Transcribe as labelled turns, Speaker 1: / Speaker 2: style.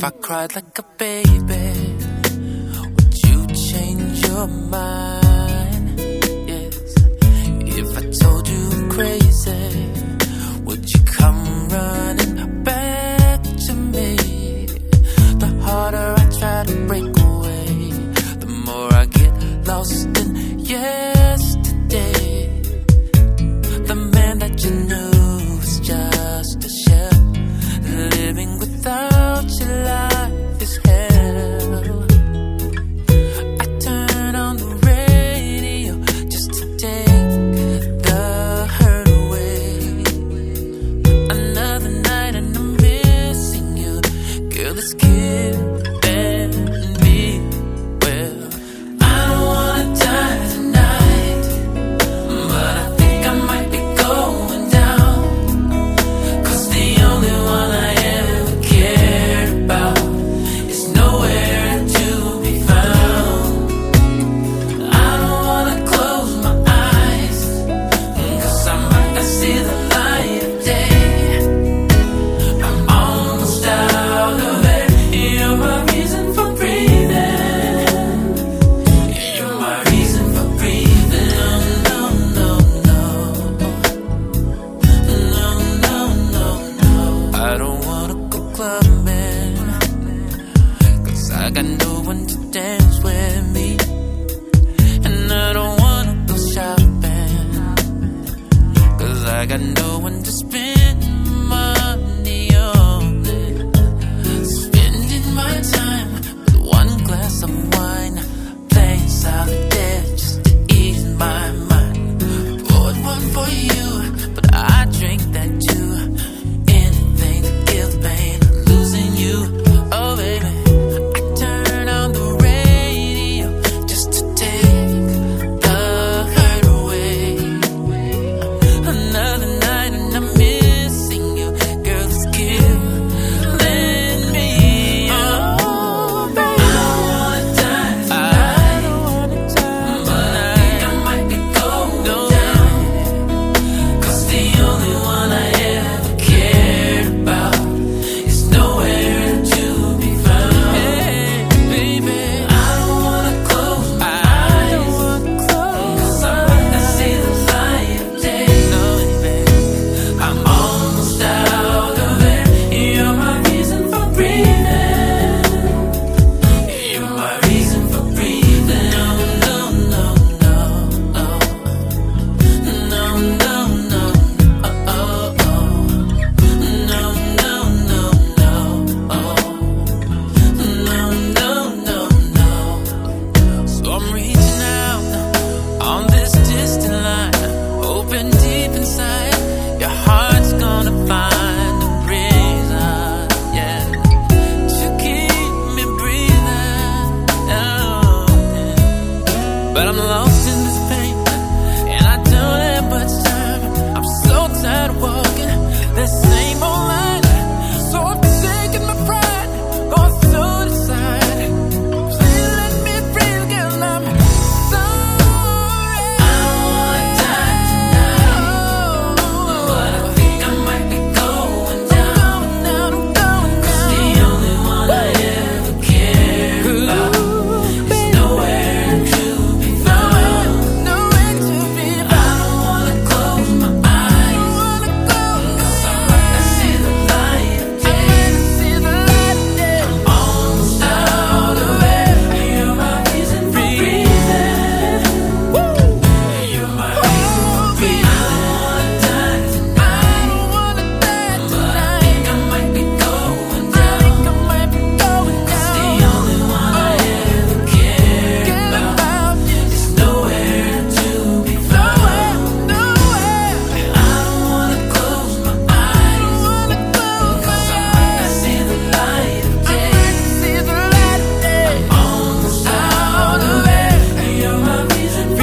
Speaker 1: If I cried like a baby, would you change your mind? Kid. don't wanna go clubbing. Cause I got no one to dance with me. And I don't wanna go shopping. Cause I got no one to spend.